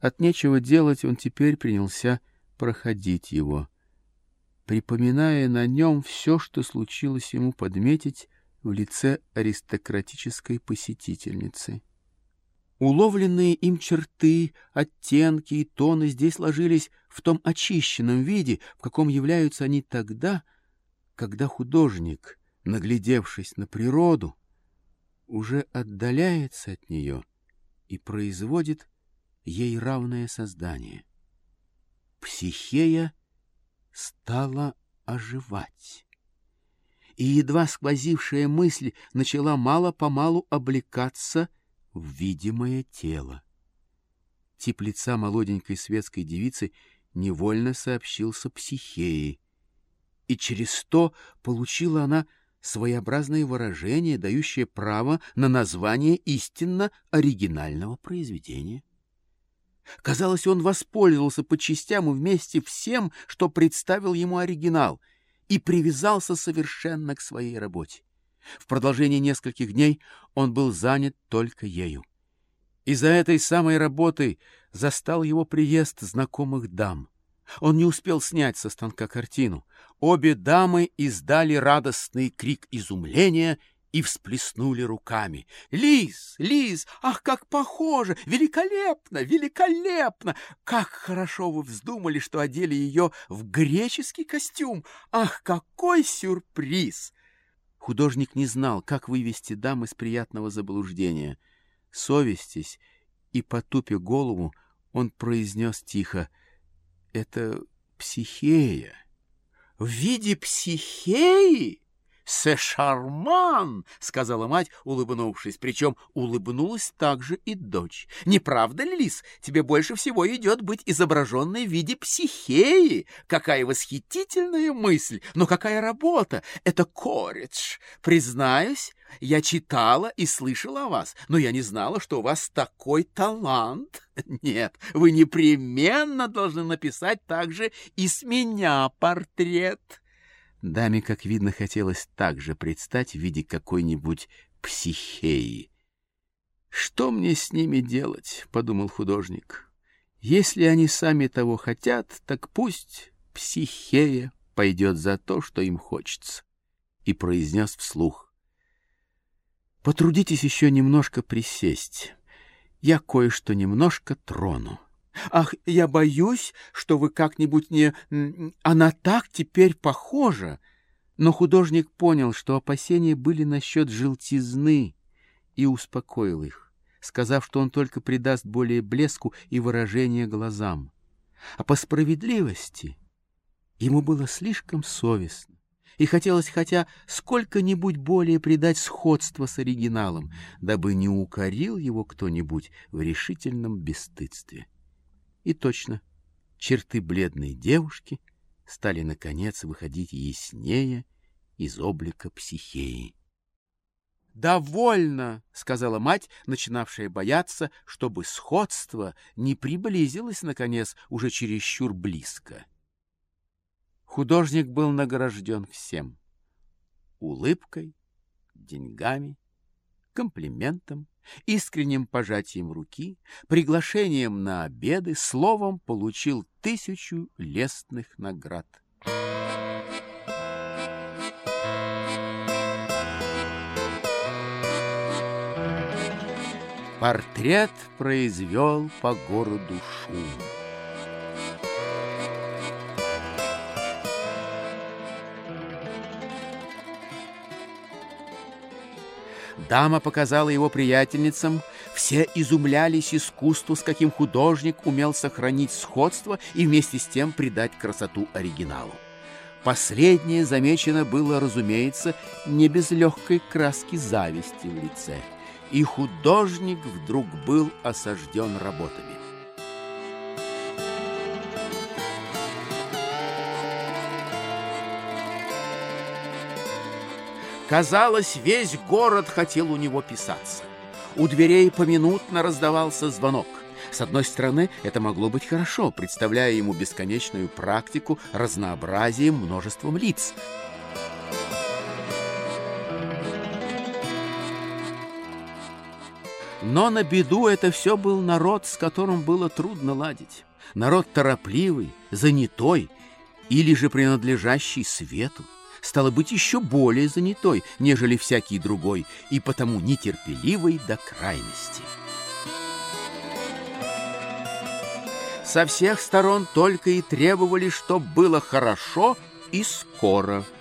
От нечего делать он теперь принялся проходить его, припоминая на нем все, что случилось ему подметить в лице аристократической посетительницы. Уловленные им черты, оттенки и тоны здесь ложились в том очищенном виде, в каком являются они тогда, когда художник, наглядевшись на природу, уже отдаляется от нее и производит ей равное создание. Психея стала оживать. И едва сквозившая мысль начала мало-помалу облекаться в видимое тело. Тип лица молоденькой светской девицы невольно сообщился психеи, и через то получила она своеобразное выражение, дающее право на название истинно оригинального произведения. Казалось, он воспользовался по частям и вместе всем, что представил ему оригинал, и привязался совершенно к своей работе. В продолжении нескольких дней он был занят только ею. И за этой самой работой застал его приезд знакомых дам. Он не успел снять со станка картину. Обе дамы издали радостный крик изумления и всплеснули руками. «Лиз! Лиз! Ах, как похоже! Великолепно! Великолепно! Как хорошо вы вздумали, что одели ее в греческий костюм! Ах, какой сюрприз!» Художник не знал, как вывести дам из приятного заблуждения. Совестись и потупя голову, он произнес тихо «Это психея». «В виде психеи?» «Се шарман!» — сказала мать, улыбнувшись. Причем улыбнулась также и дочь. «Не правда ли, Лис, тебе больше всего идет быть изображенной в виде психеи? Какая восхитительная мысль! Но какая работа! Это коридж! Признаюсь, я читала и слышала о вас, но я не знала, что у вас такой талант. Нет, вы непременно должны написать также и с меня портрет». Даме, как видно, хотелось также предстать в виде какой-нибудь психеи. «Что мне с ними делать?» — подумал художник. «Если они сами того хотят, так пусть психея пойдет за то, что им хочется». И произнес вслух. «Потрудитесь еще немножко присесть. Я кое-что немножко трону». Ах, я боюсь, что вы как-нибудь не... Она так теперь похожа. Но художник понял, что опасения были насчет желтизны, и успокоил их, сказав, что он только придаст более блеску и выражения глазам. А по справедливости ему было слишком совестно, и хотелось хотя сколько-нибудь более придать сходство с оригиналом, дабы не укорил его кто-нибудь в решительном бесстыдстве. И точно, черты бледной девушки стали, наконец, выходить яснее из облика психеи. «Довольно!» — сказала мать, начинавшая бояться, чтобы сходство не приблизилось, наконец, уже чересчур близко. Художник был награжден всем — улыбкой, деньгами, комплиментом, искренним пожатием руки, приглашением на обеды, словом получил тысячу лестных наград. Портрет произвел по городу шум. Дама показала его приятельницам. Все изумлялись искусству, с каким художник умел сохранить сходство и вместе с тем придать красоту оригиналу. Последнее замечено было, разумеется, не без легкой краски зависти в лице. И художник вдруг был осажден работами. Казалось, весь город хотел у него писаться. У дверей поминутно раздавался звонок. С одной стороны, это могло быть хорошо, представляя ему бесконечную практику разнообразием множеством лиц. Но на беду это все был народ, с которым было трудно ладить. Народ торопливый, занятой или же принадлежащий свету. Стало быть, еще более занятой, нежели всякий другой, и потому нетерпеливый до крайности. Со всех сторон только и требовали, чтоб было хорошо и скоро –